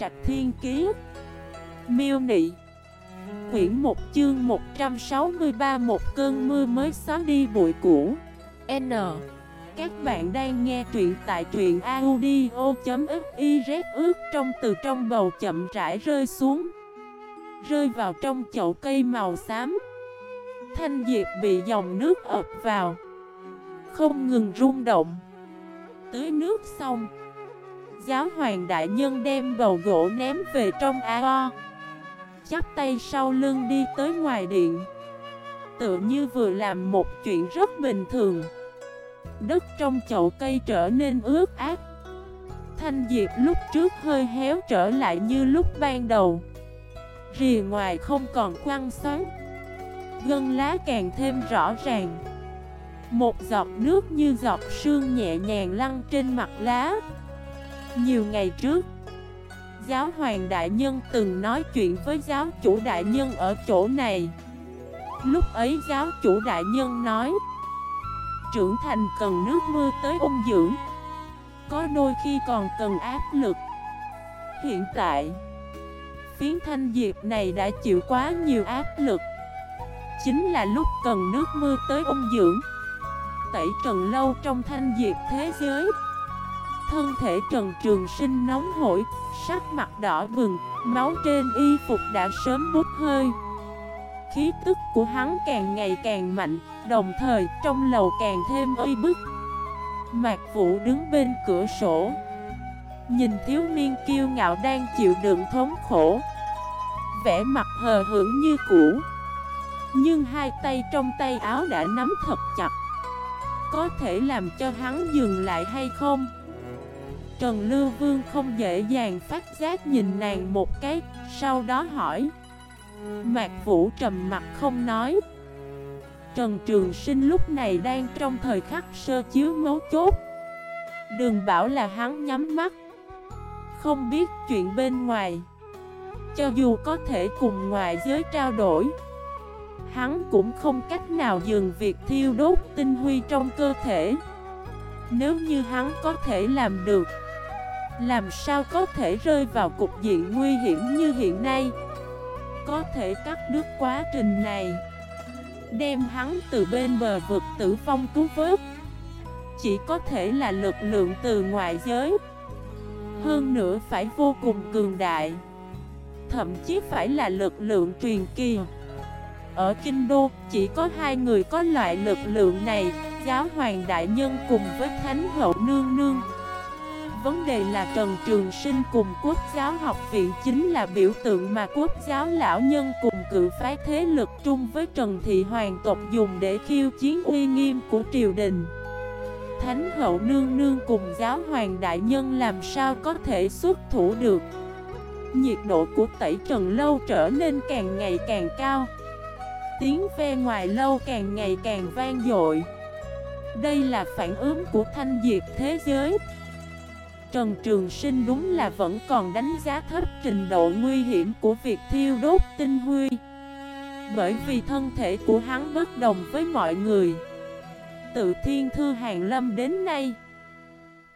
Trạch Thiên Kiế Miêu Nị. Quyển 1 chương 163 Một cơn mưa mới xóa đi bụi cũ. N. Các bạn đang nghe truyện tại truyện audio.xyz ướt trong từ trong bầu chậm rãi rơi xuống, Rơi vào trong chậu cây màu xám. Thanh diệp bị dòng nước ập vào, Không ngừng rung động. Tưới nước xong Giáo hoàng đại nhân đem bầu gỗ ném về trong ao Chắp tay sau lưng đi tới ngoài điện. Tự như vừa làm một chuyện rất bình thường. Đất trong chậu cây trở nên ướt át. Thanh diệp lúc trước hơi héo trở lại như lúc ban đầu. Rìa ngoài không còn quăng xoắn. Gân lá càng thêm rõ ràng. Một giọt nước như giọt sương nhẹ nhàng lăn trên mặt lá. Nhiều ngày trước, Giáo hoàng đại nhân từng nói chuyện với giáo chủ đại nhân ở chỗ này. Lúc ấy giáo chủ đại nhân nói, Trưởng thành cần nước mưa tới ôn dưỡng, Có đôi khi còn cần áp lực. Hiện tại, Phiến thanh diệp này đã chịu quá nhiều áp lực. Chính là lúc cần nước mưa tới ôn dưỡng, Tẩy trần lâu trong thanh diệp thế giới. Thân thể Trần Trường Sinh nóng hổi, sắc mặt đỏ bừng, máu trên y phục đã sớm bút hơi. Khí tức của hắn càng ngày càng mạnh, đồng thời trong lầu càng thêm uy bức. Mạc Vũ đứng bên cửa sổ, nhìn thiếu niên kiêu ngạo đang chịu đựng thống khổ. Vẻ mặt hờ hững như cũ, nhưng hai tay trong tay áo đã nắm thật chặt. Có thể làm cho hắn dừng lại hay không? Trần Lưu Vương không dễ dàng phát giác nhìn nàng một cái, sau đó hỏi. Mạc Vũ trầm mặt không nói. Trần Trường Sinh lúc này đang trong thời khắc sơ chiếu mấu chốt. Đừng bảo là hắn nhắm mắt. Không biết chuyện bên ngoài. Cho dù có thể cùng ngoại giới trao đổi Hắn cũng không cách nào dừng việc thiêu đốt tinh huy trong cơ thể. Nếu như hắn có thể làm được làm sao có thể rơi vào cục diện nguy hiểm như hiện nay? Có thể cắt đứt quá trình này. Đem hắn từ bên bờ vực tử phong cứu vớt. Chỉ có thể là lực lượng từ ngoại giới. Hơn nữa phải vô cùng cường đại. Thậm chí phải là lực lượng truyền kỳ Ở Kinh Đô, chỉ có hai người có loại lực lượng này, Giáo hoàng đại nhân cùng với Thánh hậu nương nương. Vấn đề là Trần Trường Sinh cùng quốc giáo học viện chính là biểu tượng mà quốc giáo lão nhân cùng cự phái thế lực chung với Trần Thị Hoàng tộc dùng để khiêu chiến uy nghiêm của triều đình. Thánh hậu nương nương cùng giáo hoàng đại nhân làm sao có thể xuất thủ được. Nhiệt độ của tẩy trần lâu trở nên càng ngày càng cao. Tiếng ve ngoài lâu càng ngày càng vang dội. Đây là phản ứng của thanh diệt thế giới. Trần Trường Sinh đúng là vẫn còn đánh giá thấp trình độ nguy hiểm của việc thiêu đốt tinh huy. Bởi vì thân thể của hắn bất đồng với mọi người. Tự thiên thư hàng lâm đến nay,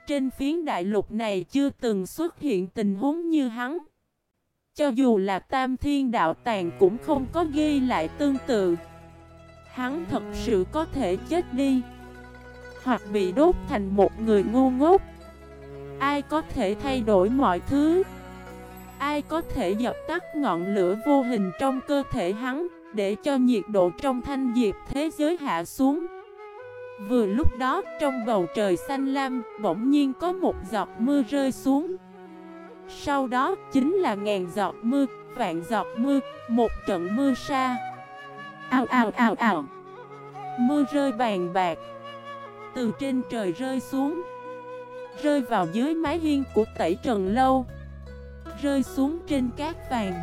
Trên phiến đại lục này chưa từng xuất hiện tình huống như hắn. Cho dù là tam thiên đạo tàng cũng không có ghi lại tương tự. Hắn thật sự có thể chết đi, Hoặc bị đốt thành một người ngu ngốc. Ai có thể thay đổi mọi thứ? Ai có thể dập tắt ngọn lửa vô hình trong cơ thể hắn Để cho nhiệt độ trong thanh diệp thế giới hạ xuống? Vừa lúc đó, trong bầu trời xanh lam, Bỗng nhiên có một giọt mưa rơi xuống. Sau đó, chính là ngàn giọt mưa, Vạn giọt mưa, Một trận mưa sa. Ao ao ao ao. Mưa rơi bàn bạc. Từ trên trời rơi xuống. Rơi vào dưới mái hiên của tẩy trần lâu, Rơi xuống trên cát vàng,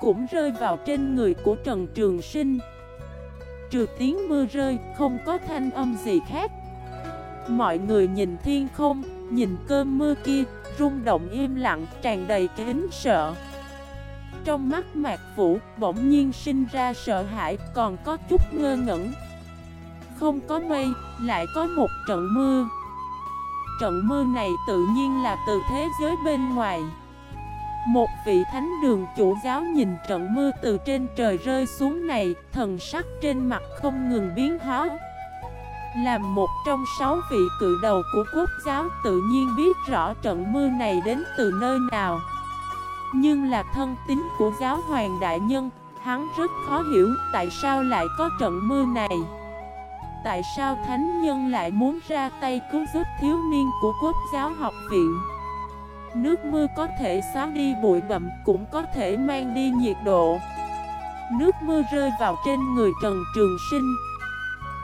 Cũng rơi vào trên người của Trần Trường Sinh. Trừ tiếng mưa rơi, không có thanh âm gì khác. Mọi người nhìn thiên không, Nhìn cơn mưa kia, Rung động im lặng, tràn đầy kính sợ. Trong mắt mạc vũ, bỗng nhiên sinh ra sợ hãi, Còn có chút ngơ ngẩn. Không có mây, Lại có một trận mưa trận mưa này tự nhiên là từ thế giới bên ngoài Một vị thánh đường chủ giáo nhìn trận mưa từ trên trời rơi xuống này, thần sắc trên mặt không ngừng biến hóa. Làm một trong sáu vị cự đầu của quốc giáo tự nhiên biết rõ trận mưa này đến từ nơi nào. Nhưng là thân tín của giáo hoàng đại nhân, hắn rất khó hiểu tại sao lại có trận mưa này. Tại sao thánh nhân lại muốn ra tay cứu giúp thiếu niên của quốc giáo học viện? Nước mưa có thể xóa đi bụi bặm, cũng có thể mang đi nhiệt độ. Nước mưa rơi vào trên người Trần Trường Sinh.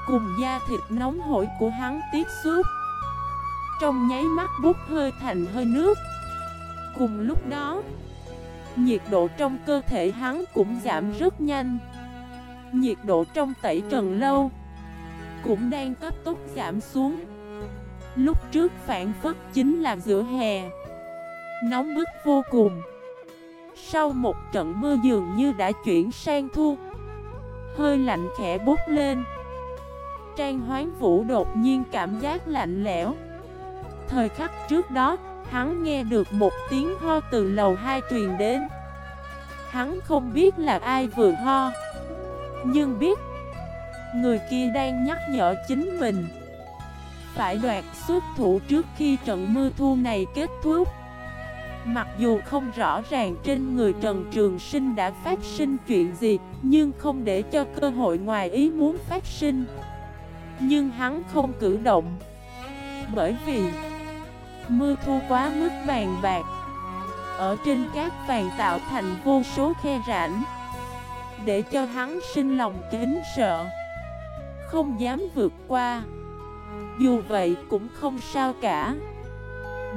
Cùng da thịt nóng hổi của hắn tiết xuất Trong nháy mắt bút hơi thành hơi nước. Cùng lúc đó, Nhiệt độ trong cơ thể hắn cũng giảm rất nhanh. Nhiệt độ trong tẩy trần lâu cũng đang cấp tốc giảm xuống. Lúc trước phản phất chính là giữa hè. Nóng bức vô cùng. Sau một trận mưa dường như đã chuyển sang thu. Hơi lạnh khẽ bút lên. Trang hoán vũ đột nhiên cảm giác lạnh lẽo. Thời khắc trước đó, Hắn nghe được một tiếng ho từ lầu hai truyền đến. Hắn không biết là ai vừa ho, Nhưng biết Người kia đang nhắc nhở chính mình. Phải đoạt xuất thủ trước khi trận mưa thu này kết thúc. Mặc dù không rõ ràng trên người Trần Trường Sinh đã phát sinh chuyện gì, Nhưng không để cho cơ hội ngoài ý muốn phát sinh. Nhưng hắn không cử động. Bởi vì, Mưa thu quá mức vàng bạc. Ở trên cát vàng tạo thành vô số khe rãnh. Để cho hắn sinh lòng kính sợ. Không dám vượt qua. Dù vậy cũng không sao cả.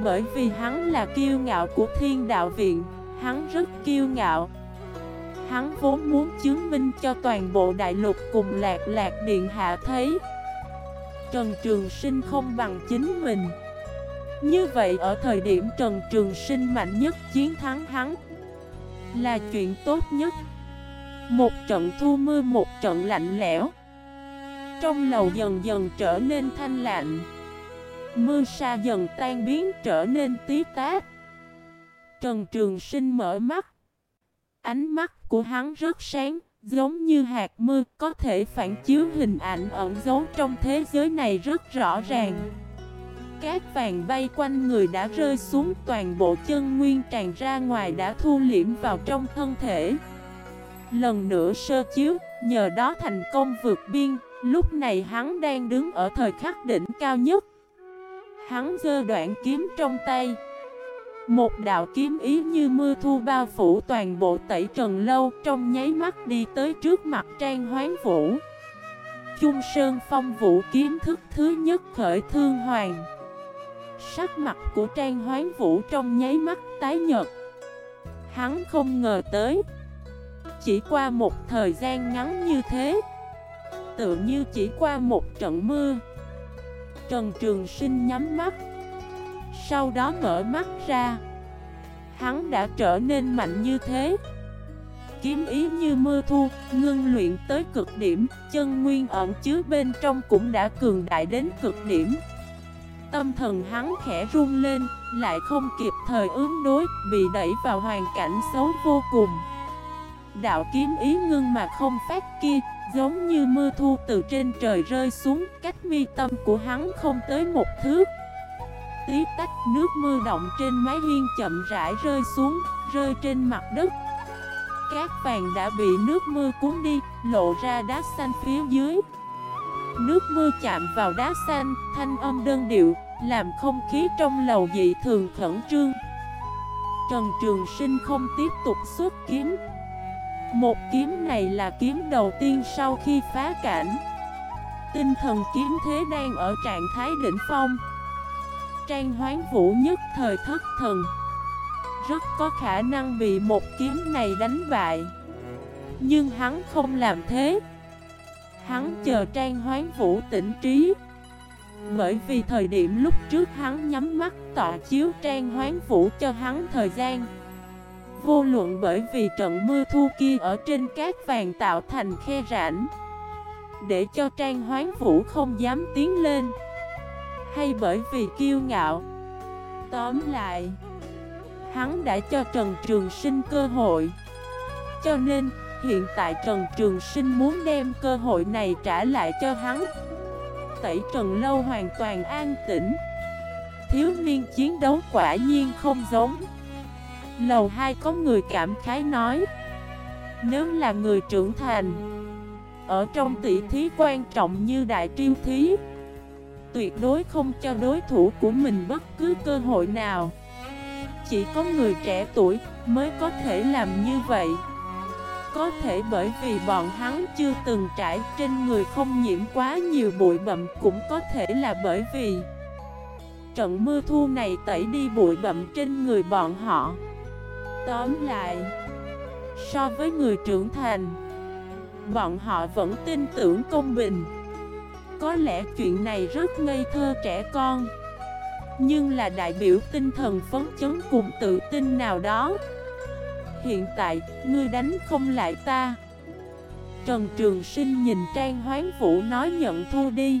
Bởi vì hắn là kiêu ngạo của thiên đạo viện, Hắn rất kiêu ngạo. Hắn vốn muốn chứng minh cho toàn bộ đại lục cùng lạc lạc điện hạ thấy, Trần Trường Sinh không bằng chính mình. Như vậy ở thời điểm Trần Trường Sinh mạnh nhất chiến thắng hắn Là chuyện tốt nhất. Một trận thu mưa, một trận lạnh lẽo. Trong lầu dần dần trở nên thanh lạnh. Mưa sa dần tan biến trở nên tí tát Trần Trường Sinh mở mắt. Ánh mắt của hắn rất sáng Giống như hạt mưa có thể phản chiếu hình ảnh ẩn giấu trong thế giới này rất rõ ràng. Cát vàng bay quanh người đã rơi xuống toàn bộ chân nguyên tràn ra ngoài đã thu liễm vào trong thân thể. Lần nữa sơ chiếu, nhờ đó thành công vượt biên. Lúc này hắn đang đứng ở thời khắc đỉnh cao nhất. Hắn giơ đoạn kiếm trong tay. Một đạo kiếm ý như mưa thu bao phủ toàn bộ tẩy trần lâu, Trong nháy mắt đi tới trước mặt trang hoán vũ. Trung Sơn phong vũ kiếm thức thứ nhất khởi thương hoàng. Sắc mặt của trang hoán vũ trong nháy mắt tái nhật Hắn không ngờ tới, Chỉ qua một thời gian ngắn như thế Tự như chỉ qua một trận mưa. Trần Trường Sinh nhắm mắt, Sau đó mở mắt ra. Hắn đã trở nên mạnh như thế. Kiếm ý như mưa thu, Ngưng luyện tới cực điểm. Chân nguyên ẩn chứa bên trong cũng đã cường đại đến cực điểm. Tâm thần hắn khẽ run lên, Lại không kịp thời ứng đối, Bị đẩy vào hoàn cảnh xấu vô cùng. Đạo kiếm ý ngưng mà không phát kia Giống như mưa thu từ trên trời rơi xuống, Cách mi tâm của hắn không tới một thước. Tí tách nước mưa động trên mái hiên chậm rãi rơi xuống, Rơi trên mặt đất. Cát vàng đã bị nước mưa cuốn đi, Lộ ra đá xanh phía dưới. Nước mưa chạm vào đá xanh, Thanh âm đơn điệu, Làm không khí trong lầu dị thường khẩn trương. Trần Trường Sinh không tiếp tục xuất kiếm một kiếm này là kiếm đầu tiên sau khi phá cảnh. Tinh thần kiếm thế đang ở trạng thái đỉnh phong. Trang hoán vũ nhất thời thất thần. Rất có khả năng bị một kiếm này đánh bại. Nhưng hắn không làm thế. Hắn chờ Trang hoán vũ tỉnh trí. Bởi vì thời điểm lúc trước hắn nhắm mắt tọa chiếu Trang hoán vũ cho hắn thời gian. Vô luận bởi vì trận mưa thu kia ở trên cát vàng tạo thành khe rãnh Để cho Trang Hoán Vũ không dám tiến lên Hay bởi vì kiêu ngạo. Tóm lại Hắn đã cho Trần Trường Sinh cơ hội. Cho nên, hiện tại Trần Trường Sinh muốn đem cơ hội này trả lại cho hắn. Tẩy Trần Lâu hoàn toàn an tĩnh. Thiếu niên chiến đấu quả nhiên không giống. Lầu 2 có người cảm khái nói Nếu là người trưởng thành. Ở trong tỷ thí quan trọng như đại triêu thí, Tuyệt đối không cho đối thủ của mình bất cứ cơ hội nào. Chỉ có người trẻ tuổi mới có thể làm như vậy. Có thể bởi vì bọn hắn chưa từng trải trên người không nhiễm quá nhiều bụi bậm Cũng có thể là bởi vì Trận mưa thu này tẩy đi bụi bậm trên người bọn họ. Tóm lại So với người trưởng thành Bọn họ vẫn tin tưởng công bình. Có lẽ chuyện này rất ngây thơ trẻ con Nhưng là đại biểu tinh thần phấn chấn cùng tự tin nào đó. Hiện tại, ngươi đánh không lại ta. Trần Trường Sinh nhìn Trang Hoán Vũ nói nhận thua đi.